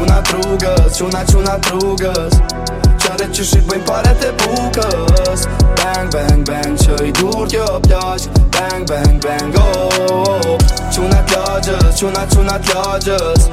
Quna trugës, quna quna trugës Qare që shqit bëjmë pare të bukës Bang, bang, bang, që i dur kjo plash Bang, bang, bang, oh, oh, oh Quna t'lagës, quna quna t'lagës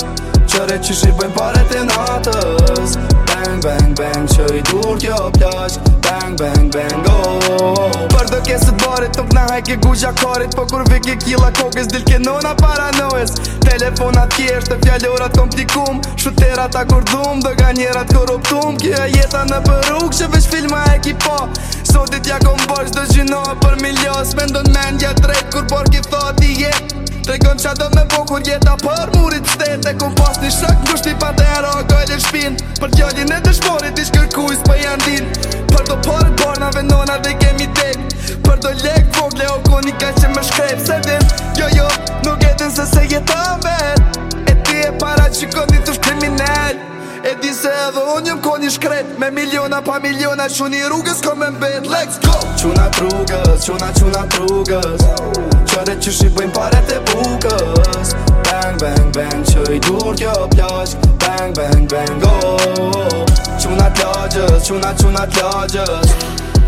Qëre që shqipojnë pare të natës Bang, bang, bang, që i dur kjo plash Bang, bang, bang, go oh, oh, oh. Për dhe kesë të barit, të këna hajke guzha karit Po kur vike kila kokës, dilke nona paranojës Telefonat kjesht, të fjallorat komplikum Shuterat akordum, dhe ga njerat korruptum Kjo e jeta në përruk, që vesh filma e kipa po Sotit ja kom bërsh dhe gjinoa për milios Mendo në mendja drejt, kur bërki thot i jet Tregon qa do me bo jeta për murit stet E kum pas një shak në shti pa të ero a gëllë e shpin Për gjallin e dëshmorit ish kërku i s'pëj andin Për do përë borna venona dhe kemi tek Për do lek vogle o koni ka që me shkrep se din Jo jo, nuk e din se se jeta vet E ti e para që këndi të shkriminel E di se edhe unë njëm koni shkret Me miliona pa miliona Quni rrugës kom e mbet Let's go! Quna trugës, quna quna trugës Qare që shqipojnë pare të bukës Bang, bang, bang, që i dur kjo plajsh Bang, bang, bang, go oh. Quna t'lagjës, quna, quna t'lagjës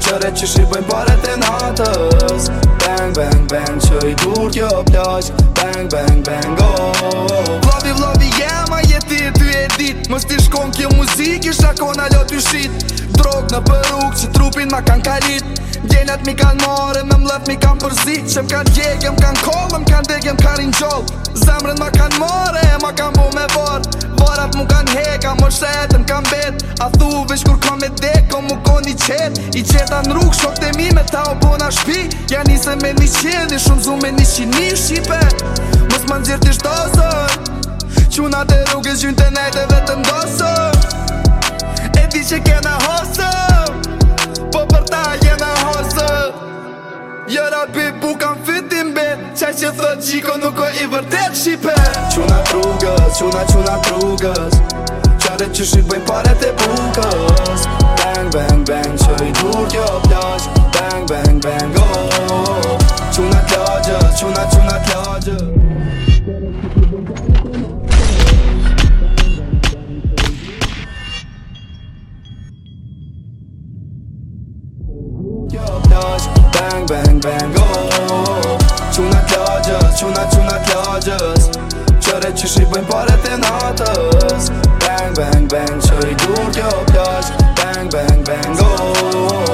Qare që shqipojnë pare të natës Bang, bang, bang, që i dur kjo plajsh Bang, bang, bang, go oh dit Mës t'i shkon kjo muzik i shakon lot jo i shit Drog në përruk që trupin ma kan kalit Gjenat mi kan mare, me mlep mi kan përzit Që m'kan djegë, m'kan kollë, m'kan degë, m'kan rinjoll Zemrën ma kan mare, ma kan bu me vor Varat mu kan heka, më shetë, m'kan bet A thu vish kur kam e deko, mu kon i qet I qeta në rrug, shok të mi me ta o po bona shpi Ja nise me një qeni, shumë zu me një qini shqipe Mës ma nxirë t'i shtazër quna të rrugës gjynë të nejtë dhe të ndosëm E di që kena hosëm Po për ta jena hosëm Jëra jo, bi bukan fitin be Qaj që thë gjiko nuk o i vërtet shqipe Quna të rrugës, quna quna të rrugës Qare që shqit bëjnë pare të bukës Bang, bang, bang, që i dur kjo plash Bang, bang, bang, oh Quna të quna, quna të rrugës që shqipojnë paret e Bang, bang, bang, që i dur kjo pjash Bang, bang, bang, Go oh.